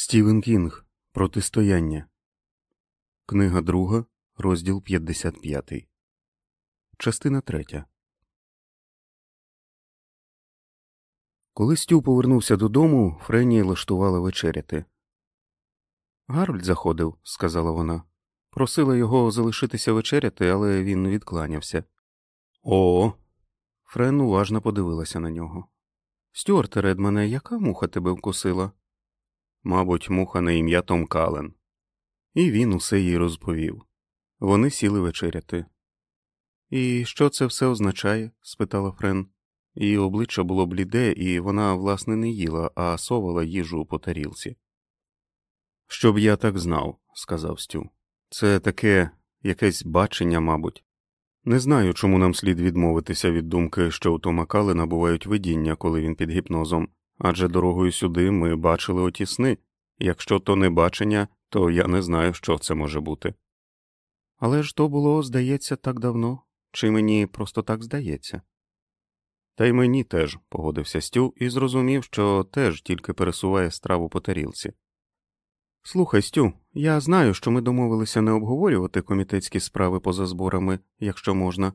Стівен Кінг Протистояння. Книга друга, розділ 55. Частина третя. Коли Стю повернувся додому, Френі лаштувала вечеряти. Гарольд заходив, сказала вона. Просила його залишитися вечеряти, але він відкланявся. О. Френ уважно подивилася на нього. Стюарте Редмане, яка муха тебе вкусила? Мабуть, муха на ім'я Том Кален. І він усе їй розповів. Вони сіли вечеряти. І що це все означає? спитала Френ. Її обличчя було бліде, і вона, власне, не їла, а совала їжу по тарілці. Щоб я так знав, сказав Стю. Це таке якесь бачення, мабуть. Не знаю, чому нам слід відмовитися від думки, що у Тома Калена бувають видіння, коли він під гіпнозом, адже дорогою сюди ми бачили оті сни. Якщо то не бачення, то я не знаю, що це може бути. Але ж то було, здається, так давно, чи мені просто так здається? Та й мені теж, погодився Стю і зрозумів, що теж тільки пересуває страву по тарілці. Слухай, Стю, я знаю, що ми домовилися не обговорювати комітетські справи поза зборами, якщо можна.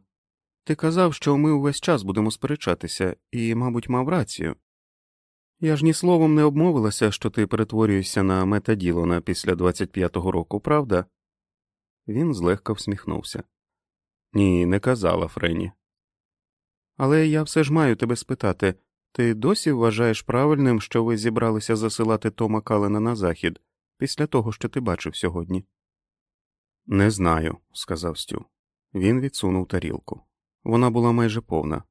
Ти казав, що ми увесь час будемо сперечатися, і, мабуть, мав рацію. Я ж ні словом не обмовилася, що ти перетворюєшся на метаділона після 25-го року, правда? Він злегка всміхнувся. Ні, не казала Френі. Але я все ж маю тебе спитати ти досі вважаєш правильним, що ви зібралися засилати Тома Калена на захід після того, що ти бачив сьогодні? Не знаю, сказав Стю. Він відсунув тарілку. Вона була майже повна.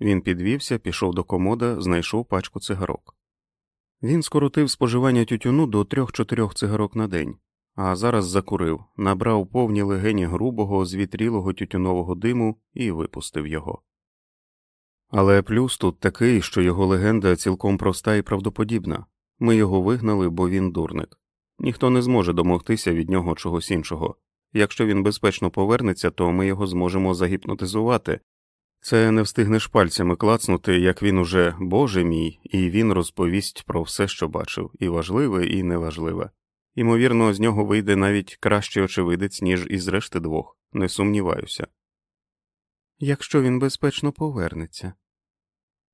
Він підвівся, пішов до комода, знайшов пачку цигарок. Він скоротив споживання тютюну до трьох-чотирьох цигарок на день, а зараз закурив, набрав повні легені грубого, звітрілого тютюнового диму і випустив його. Але плюс тут такий, що його легенда цілком проста і правдоподібна ми його вигнали, бо він дурник. Ніхто не зможе домогтися від нього чогось іншого. Якщо він безпечно повернеться, то ми його зможемо загіпнотизувати, це не встигнеш пальцями клацнути, як він уже Боже мій, і він розповість про все, що бачив, і важливе, і неважливе. Ймовірно, з нього вийде навіть кращий очевидець, ніж із решти двох, не сумніваюся. Якщо він безпечно повернеться.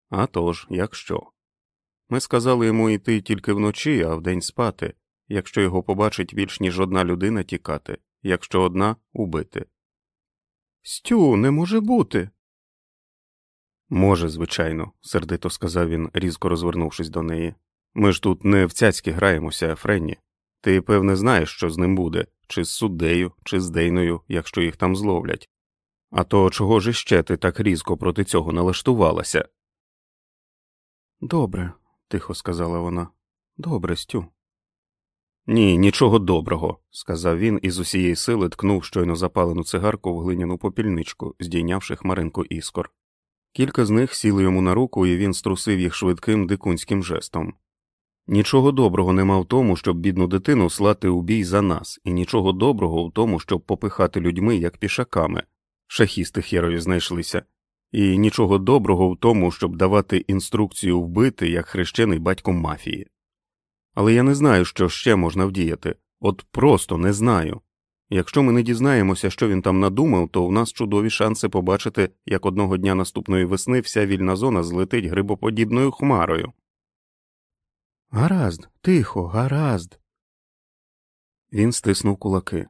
«А тож, якщо. Ми сказали йому йти тільки вночі, а вдень спати, якщо його побачить більш ніж одна людина тікати, якщо одна убити. Стю, не може бути. Може, звичайно, сердито сказав він, різко розвернувшись до неї. Ми ж тут не в цяцьки граємося, Френні. Ти, певне, знаєш, що з ним буде, чи з суддею, чи з Дейною, якщо їх там зловлять. А то чого ж іще ти так різко проти цього налаштувалася? Добре, тихо сказала вона. Добре, Стю. Ні, нічого доброго, сказав він і з усієї сили ткнув щойно запалену цигарку в глиняну попільничку, здійнявши хмаринку іскор. Кілька з них сіли йому на руку, і він струсив їх швидким дикунським жестом. Нічого доброго нема в тому, щоб бідну дитину слати у бій за нас, і нічого доброго в тому, щоб попихати людьми як пішаками, шахісти херові знайшлися, і нічого доброго в тому, щоб давати інструкцію вбити як хрещений батько мафії. Але я не знаю, що ще можна вдіяти, от просто не знаю. Якщо ми не дізнаємося, що він там надумав, то у нас чудові шанси побачити, як одного дня наступної весни вся вільна зона злетить грибоподібною хмарою. Гаразд, тихо, гаразд. Він стиснув кулаки.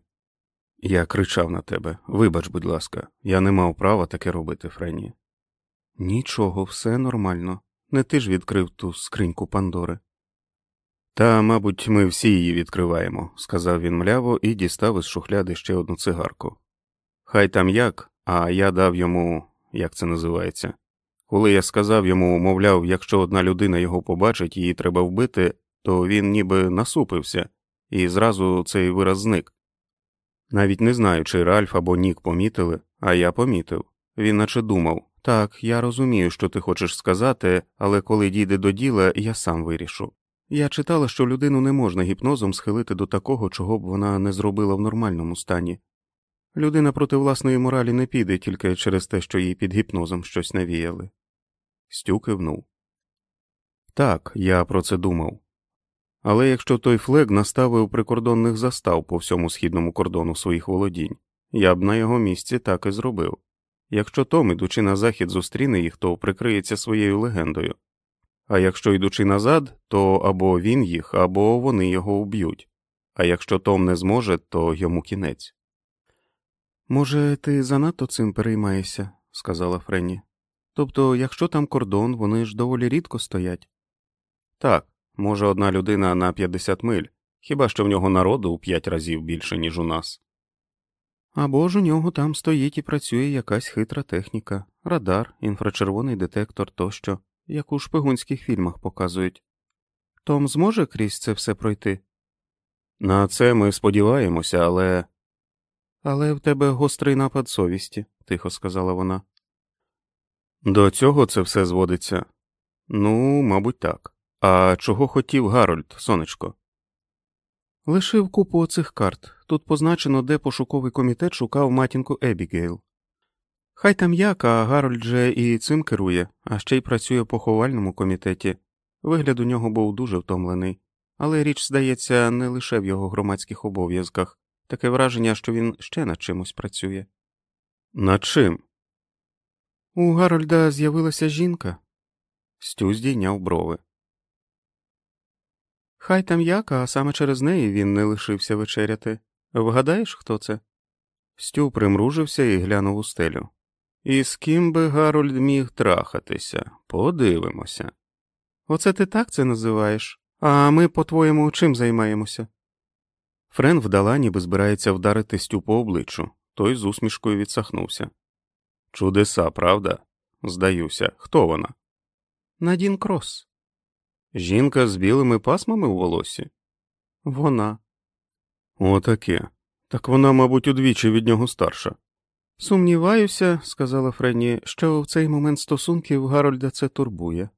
Я кричав на тебе. Вибач, будь ласка, я не мав права таке робити, Френі. Нічого, все нормально. Не ти ж відкрив ту скриньку Пандори. Та, мабуть, ми всі її відкриваємо, сказав він мляво і дістав із шухляди ще одну цигарку. Хай там як, а я дав йому, як це називається. Коли я сказав йому, мовляв, якщо одна людина його побачить, її треба вбити, то він ніби насупився, і зразу цей вираз зник. Навіть не знаю, чи Ральф або Нік помітили, а я помітив. Він наче думав так, я розумію, що ти хочеш сказати, але коли дійде до діла, я сам вирішу. Я читала, що людину не можна гіпнозом схилити до такого, чого б вона не зробила в нормальному стані. Людина проти власної моралі не піде тільки через те, що їй під гіпнозом щось навіяли. Стю кивнув. Так, я про це думав. Але якщо той флег наставив прикордонних застав по всьому східному кордону своїх володінь, я б на його місці так і зробив. Якщо Том, ідучи на захід, зустріне їх, то прикриється своєю легендою. А якщо йдучи назад, то або він їх, або вони його вб'ють. А якщо Том не зможе, то йому кінець. Може, ти занадто цим переймаєшся, сказала Френні. Тобто, якщо там кордон, вони ж доволі рідко стоять. Так, може, одна людина на 50 миль, хіба що в нього народу у п'ять разів більше, ніж у нас. Або ж у нього там стоїть і працює якась хитра техніка, радар, інфрачервоний детектор тощо, як у шпигунських фільмах показують. Том зможе крізь це все пройти? На це ми сподіваємося, але. Але в тебе гострий напад совісті, тихо сказала вона. До цього це все зводиться. Ну, мабуть, так. А чого хотів Гарольд, сонечко? Лишив купу оцих карт. Тут позначено, де пошуковий комітет шукав матінку Ебігейл. Хай там як, а Гарольд же і цим керує, а ще й працює в поховальному комітеті. Вигляд у нього був дуже втомлений, але річ, здається, не лише в його громадських обов'язках, таке враження, що він ще над чимось працює. Над чим? У Гарольда з'явилася жінка. Стю здійняв брови. Хай там як, а саме через неї він не лишився вечеряти. Вгадаєш, хто це? Стю примружився і глянув у стелю. І з ким би Гарольд міг трахатися? Подивимося. Оце ти так це називаєш? А ми, по-твоєму, чим займаємося? Френ вдала, ніби збирається вдарити Стю по обличчю, той з усмішкою відсахнувся. Чудеса, правда? Здаюся, хто вона? Надін Крос. Жінка з білими пасмами у волосі? Вона. Отаке. Так вона, мабуть, удвічі від нього старша. Сумніваюся, сказала Френні, що в цей момент стосунків Гарольда це турбує.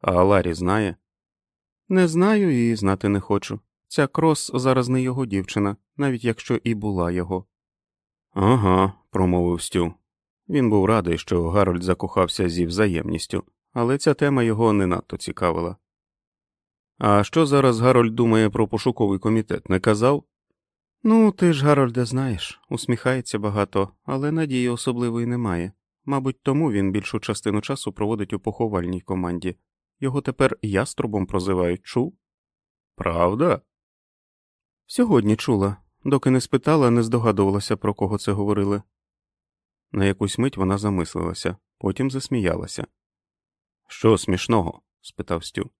А Ларі знає? Не знаю і знати не хочу. Ця крос зараз не його дівчина, навіть якщо і була його. Ага, промовив Стю. Він був радий, що Гарольд закохався зі взаємністю, але ця тема його не надто цікавила. А що зараз Гарольд думає про пошуковий комітет, не казав? Ну, ти ж, Гарольде, знаєш, усміхається багато, але надії особливої немає. Мабуть, тому він більшу частину часу проводить у поховальній команді. Його тепер яструбом прозивають чув? Правда? Сьогодні чула, доки не спитала, не здогадувалася, про кого це говорили. На якусь мить вона замислилася, потім засміялася. Що смішного? спитав Стю.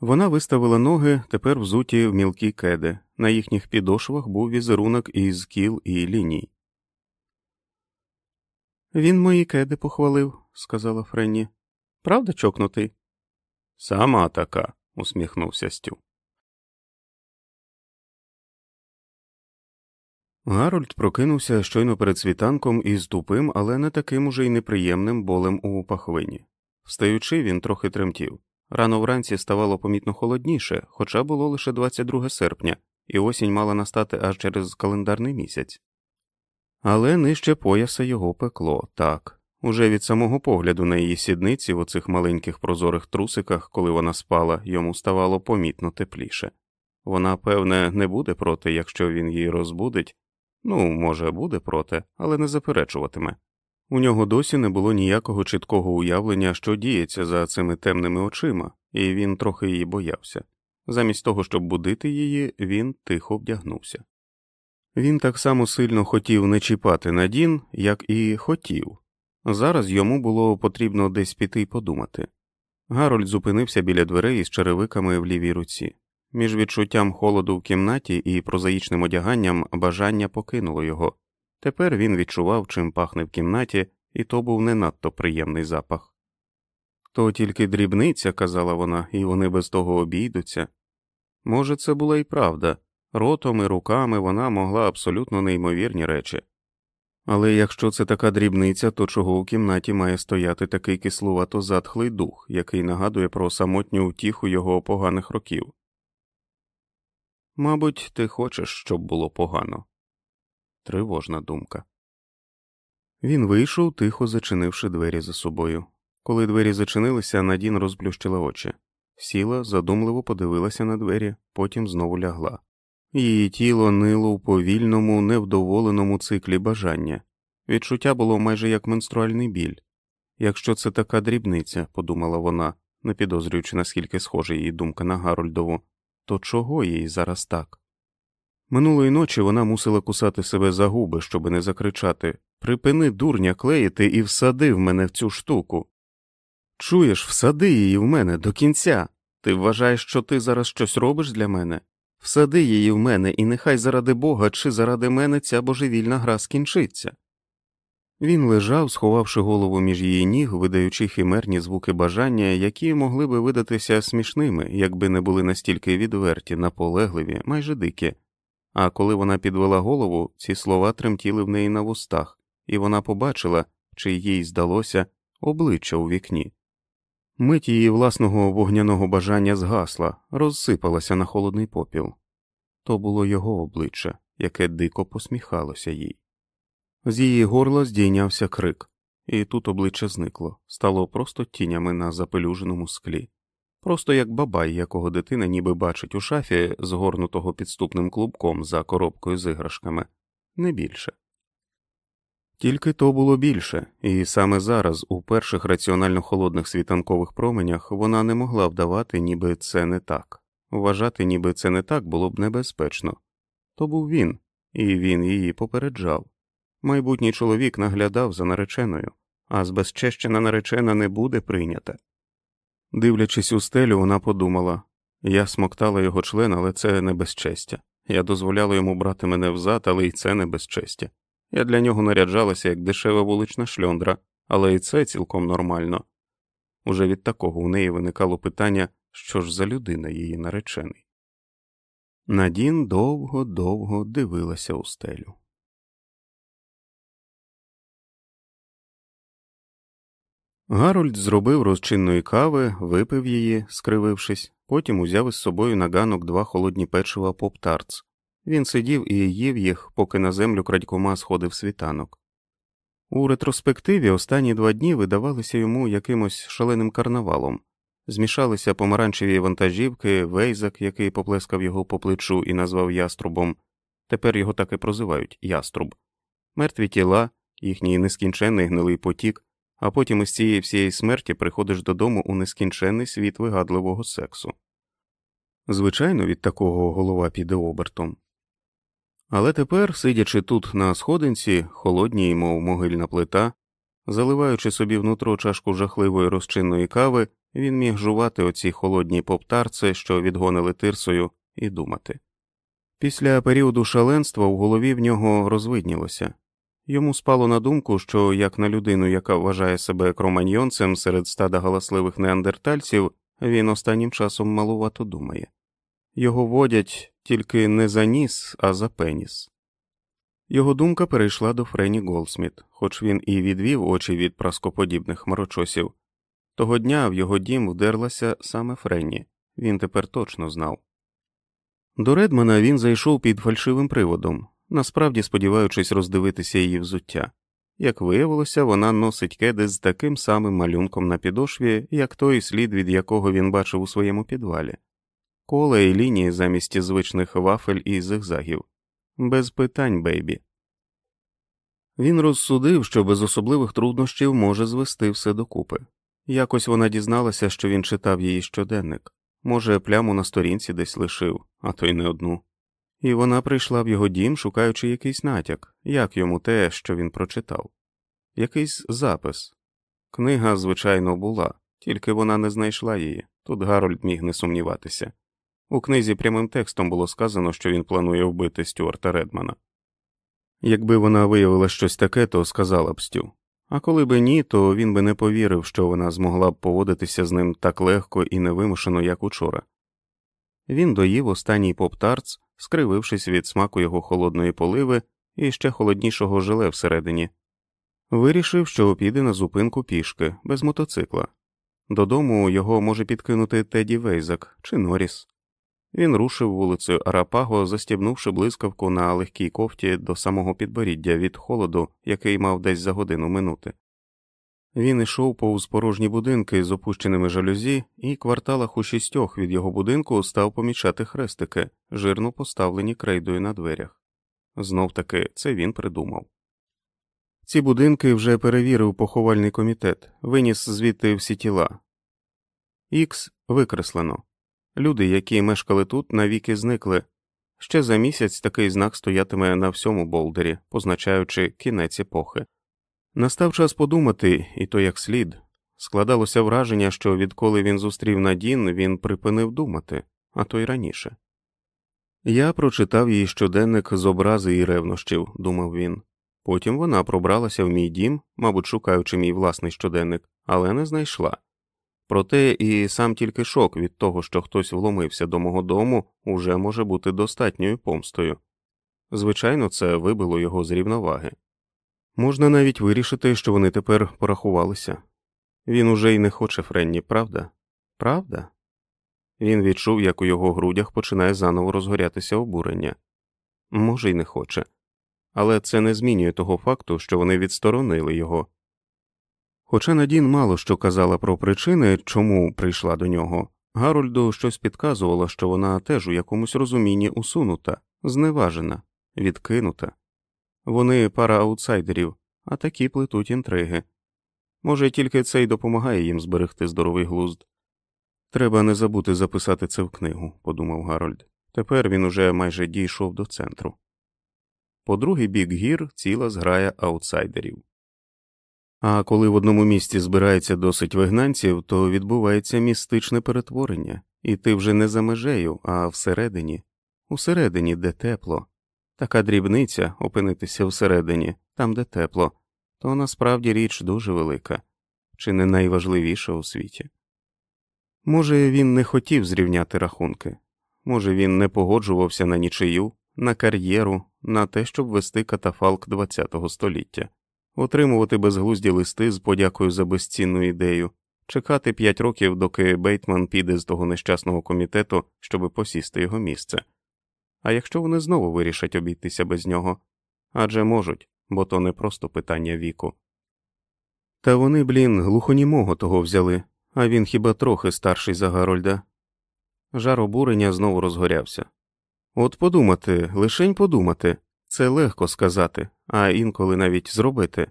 Вона виставила ноги, тепер взуті в мілкі кеди. На їхніх підошвах був візерунок із кіл і ліній. Він мої кеди похвалив, сказала Френні. Правда, чокнутий? Сама така, усміхнувся Стю. Гарольд прокинувся щойно перед світанком із тупим, але не таким уже й неприємним болем у пахвині. Встаючи, він трохи тремтів. Рано вранці ставало помітно холодніше, хоча було лише 22 серпня, і осінь мала настати аж через календарний місяць. Але нижче пояса його пекло так. Уже від самого погляду на її сідниці в оцих маленьких прозорих трусиках, коли вона спала, йому ставало помітно тепліше. Вона, певне, не буде проти, якщо він її розбудить, Ну, може, буде проти, але не заперечуватиме. У нього досі не було ніякого чіткого уявлення, що діється за цими темними очима, і він трохи її боявся. Замість того, щоб будити її, він тихо вдягнувся. Він так само сильно хотів не чіпати Надін, як і хотів. Зараз йому було потрібно десь піти й подумати. Гарольд зупинився біля дверей із черевиками в лівій руці. Між відчуттям холоду в кімнаті і прозаїчним одяганням бажання покинуло його. Тепер він відчував, чим пахне в кімнаті, і то був не надто приємний запах. То тільки дрібниця, казала вона, і вони без того обійдуться. Може, це була і правда, ротом і руками вона могла абсолютно неймовірні речі. Але якщо це така дрібниця, то чого у кімнаті має стояти такий кислувато затхлий дух, який нагадує про самотню утіху його поганих років? Мабуть, ти хочеш, щоб було погано. Тривожна думка. Він вийшов, тихо зачинивши двері за собою. Коли двері зачинилися, Надін розплющила очі. сіла, задумливо подивилася на двері, потім знову лягла. Її тіло нило у повільному, невдоволеному циклі бажання. Відчуття було майже як менструальний біль. Якщо це така дрібниця, подумала вона, не підозрюючи, наскільки схожа її думка на Гарольдову, то чого їй зараз так? Минулої ночі вона мусила кусати себе за губи, щоби не закричати Припини, дурня, клеїти і всади в мене в цю штуку. Чуєш, всади її в мене до кінця. Ти вважаєш, що ти зараз щось робиш для мене? Всади її в мене, і нехай заради Бога чи заради мене ця божевільна гра скінчиться. Він лежав, сховавши голову між її ніг, видаючи химерні звуки бажання, які могли би видатися смішними, якби не були настільки відверті, наполегливі, майже дикі. А коли вона підвела голову, ці слова тремтіли в неї на вустах, і вона побачила, чи їй здалося, обличчя у вікні. Мить її власного вогняного бажання згасла, розсипалася на холодний попіл. То було його обличчя, яке дико посміхалося їй. З її горла здійнявся крик, і тут обличчя зникло, стало просто тінями на запелюженому склі, просто як бабай, якого дитина ніби бачить у шафі, згорнутого підступним клубком за коробкою з іграшками, не більше. Тільки то було більше, і саме зараз, у перших раціонально холодних світанкових променях, вона не могла вдавати, ніби це не так, вважати, ніби це не так було б небезпечно. То був він, і він її попереджав. Майбутній чоловік наглядав за нареченою, а збезчещена наречена не буде прийнята. Дивлячись у стелю, вона подумала я смоктала його член, але це не безчестя. Я дозволяла йому брати мене взад, але й це не безчестя. Я для нього наряджалася як дешева вулична шльондра, але і це цілком нормально. Уже від такого у неї виникало питання, що ж за людина її наречений. Надін довго довго дивилася у стелю. Гарольд зробив розчинної кави, випив її, скривившись, потім узяв із собою на ганок два холодні печива поп-тартс. Він сидів і їв їх, поки на землю крадькома сходив світанок. У ретроспективі останні два дні видавалися йому якимось шаленим карнавалом, змішалися помаранчеві вантажівки, вейзак, який поплескав його по плечу і назвав яструбом. Тепер його так і прозивають яструб, мертві тіла, їхній нескінченний гнилий потік а потім із цієї всієї смерті приходиш додому у нескінченний світ вигадливого сексу. Звичайно, від такого голова піде обертом. Але тепер, сидячи тут на сходинці, холодній, мов могильна плита, заливаючи собі внутро чашку жахливої розчинної кави, він міг жувати оці холодні поптарці, що відгонили тирсою, і думати. Після періоду шаленства в голові в нього розвиднілося Йому спало на думку, що як на людину, яка вважає себе кроманьйонцем серед стада галасливих неандертальців, він останнім часом малувато думає його водять тільки не за ніс, а за пеніс. Його думка перейшла до Френі Голсміт, хоч він і відвів очі від праскоподібних хмарочосів. Того дня в його дім вдерлася саме Френні, він тепер точно знав. До Редмана він зайшов під фальшивим приводом, насправді сподіваючись роздивитися її взуття. Як виявилося, вона носить кеди з таким самим малюнком на підошві, як той слід, від якого він бачив у своєму підвалі, кола і лінії замість звичних вафель і зигзагів. Без питань, бейбі. Він розсудив, що без особливих труднощів може звести все докупи. Якось вона дізналася, що він читав її щоденник, може, пляму на сторінці десь лишив, а то й не одну і вона прийшла в його дім, шукаючи якийсь натяк, як йому те, що він прочитав, якийсь запис. Книга, звичайно, була, тільки вона не знайшла її, тут Гарольд міг не сумніватися. У книзі прямим текстом було сказано, що він планує вбити Стюарта Редмана. Якби вона виявила щось таке, то сказала б Стю. А коли би ні, то він би не повірив, що вона змогла б поводитися з ним так легко і невимушено, як учора. Він доїв останній поп-тартс, скривившись від смаку його холодної поливи і ще холоднішого желе всередині. Вирішив, що піде на зупинку пішки, без мотоцикла. Додому його може підкинути Теді Вейзак чи Норріс. Він рушив вулицею Арапаго, застібнувши блискавку на легкій кофті до самого підборіддя від холоду, який мав десь за годину минути. Він йшов повз порожні будинки з опущеними жалюзі, і кварталах у шістьох від його будинку став помічати хрестики, жирно поставлені крейдою на дверях. Знов таки це він придумав. Ці будинки вже перевірив поховальний комітет, виніс звідти всі тіла. Ікс викреслено. Люди, які мешкали тут, навіки зникли. Ще за місяць такий знак стоятиме на всьому болдері, позначаючи кінець епохи. Настав час подумати, і то як слід. Складалося враження, що відколи він зустрів Надін, він припинив думати, а то й раніше. Я прочитав її щоденник з образи і ревнощів, думав він. Потім вона пробралася в мій дім, мабуть, шукаючи мій власний щоденник, але не знайшла. Проте і сам тільки шок від того, що хтось вломився до мого дому, уже може бути достатньою помстою. Звичайно, це вибило його з рівноваги. Можна навіть вирішити, що вони тепер порахувалися. Він уже й не хоче Френні, правда? Правда? Він відчув, як у його грудях починає заново розгорятися обурення. Може, й не хоче, але це не змінює того факту, що вони відсторонили його. Хоча Надін мало що казала про причини, чому прийшла до нього, Гарольду щось підказувало, що вона теж у якомусь розумінні усунута, зневажена, відкинута. Вони пара аутсайдерів, а такі плетуть інтриги. Може, тільки це й допомагає їм зберегти здоровий глузд. Треба не забути записати це в книгу, подумав Гарольд. Тепер він уже майже дійшов до центру. По другий бік гір ціла зграя аутсайдерів. А коли в одному місці збирається досить вигнанців, то відбувається містичне перетворення, і ти вже не за межею, а всередині, усередині, де тепло. Така дрібниця опинитися всередині, там, де тепло, то насправді річ дуже велика, чи не найважливіша у світі. Може, він не хотів зрівняти рахунки, може, він не погоджувався на нічию, на кар'єру, на те, щоб вести катафалк ХХ століття, отримувати безглузді листи з подякою за безцінну ідею, чекати п'ять років, доки Бейтман піде з того нещасного комітету, щоби посісти його місце. А якщо вони знову вирішать обійтися без нього адже можуть, бо то не просто питання віку. Та вони, блін, глухонімого того взяли, а він хіба трохи старший за Гарольда. Жар обурення знову розгорявся. От подумати, лишень подумати, це легко сказати, а інколи навіть зробити.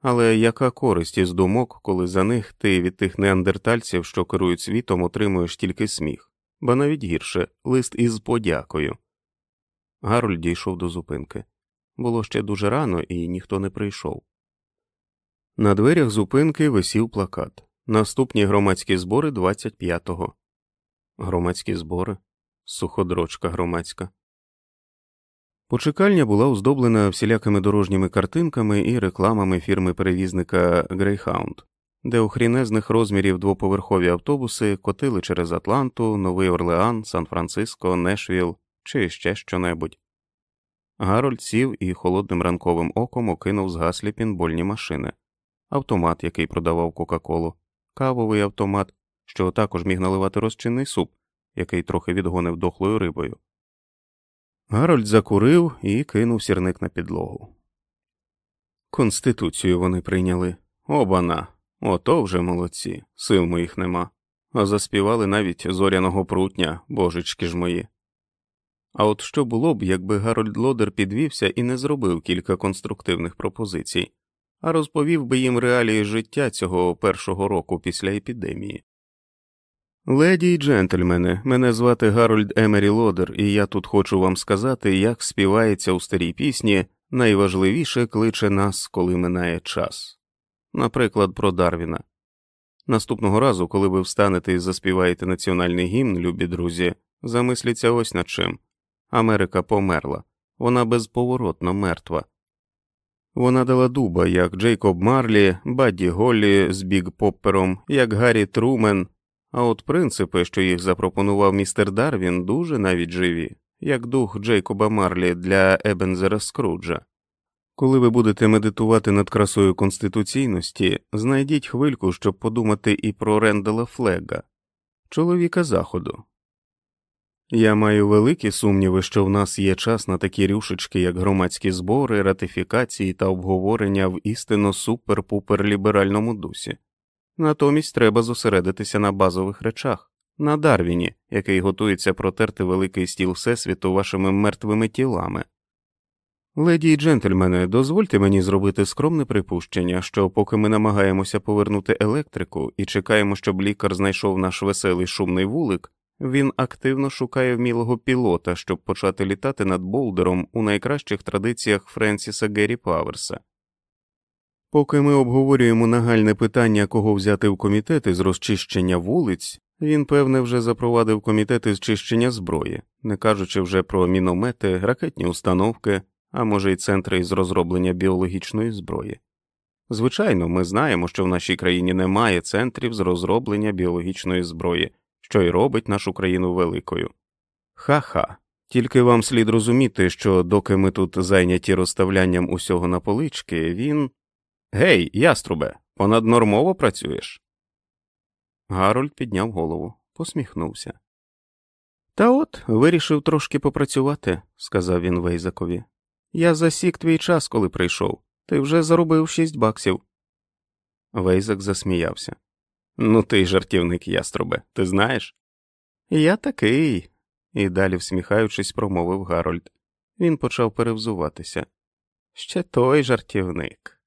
Але яка користь із думок, коли за них ти від тих неандертальців, що керують світом, отримуєш тільки сміх, ба навіть гірше лист із подякою. Гарольд дійшов до зупинки. Було ще дуже рано, і ніхто не прийшов. На дверях зупинки висів плакат Наступні громадські збори 25-го. Громадські збори, суходрочка громадська. Почекальня була оздоблена всілякими дорожніми картинками і рекламами фірми перевізника Greyhound, де у хрінезних розмірів двоповерхові автобуси котили через Атланту, Новий Орлеан, Сан-Франциско, Нешвіл чи ще щонебудь. Гарольд сів і холодним ранковим оком окинув згаслі пінбольні машини, автомат, який продавав Кока-Колу, кавовий автомат, що також міг наливати розчинний суп, який трохи відгонив дохлою рибою. Гарольд закурив і кинув сірник на підлогу. Конституцію вони прийняли. Обана. Ото вже молодці, сил моїх нема. А заспівали навіть зоряного прутня, божечки ж мої. А от що було б, якби Гарольд Лодер підвівся і не зробив кілька конструктивних пропозицій, а розповів би їм реалії життя цього першого року після епідемії. Леді й джентльмени, мене звати Гарольд Емері Лодер, і я тут хочу вам сказати, як співається у старій пісні найважливіше кличе нас, коли минає час. Наприклад, про Дарвіна. Наступного разу, коли ви встанете і заспіваєте національний гімн, любі друзі, замисліться ось над чим. Америка померла, вона безповоротно мертва. Вона дала дуба, як Джейкоб Марлі, Бадді Голлі з Біг Поппером, як Гаррі Трумен, а от принципи, що їх запропонував містер Дарвін, дуже навіть живі, як дух Джейкоба Марлі для Ебензера Скруджа. Коли ви будете медитувати над красою конституційності, знайдіть хвильку, щоб подумати і про Рендала Флега, чоловіка Заходу, Я маю великі сумніви, що в нас є час на такі рюшечки, як громадські збори, ратифікації та обговорення в істинно супер-пупер ліберальному дусі. Натомість треба зосередитися на базових речах, на Дарвіні, який готується протерти великий стіл Всесвіту вашими мертвими тілами. Леді й джентльмени, дозвольте мені зробити скромне припущення, що поки ми намагаємося повернути електрику і чекаємо, щоб лікар знайшов наш веселий шумний вулик, він активно шукає вмілого пілота, щоб почати літати над Болдером у найкращих традиціях Френсіса Геррі Паверса. Поки ми обговорюємо нагальне питання, кого взяти в комітети з розчищення вулиць, він, певне, вже запровадив комітети з чищення зброї, не кажучи вже про міномети, ракетні установки, а може й центри із розроблення біологічної зброї. Звичайно, ми знаємо, що в нашій країні немає центрів з розроблення біологічної зброї, що й робить нашу країну великою. Ха-ха. Тільки вам слід розуміти, що доки ми тут зайняті розставлянням усього на полички, він. Гей, яструбе, понаднормово працюєш? Гарольд підняв голову, посміхнувся. Та от вирішив трошки попрацювати, сказав він Вейзакові. Я засік твій час, коли прийшов. Ти вже заробив шість баксів. Вейзак засміявся. Ну, ти жартівник, яструбе, ти знаєш? Я такий, і далі, всміхаючись, промовив Гарольд. Він почав перевзуватися. Ще той жартівник.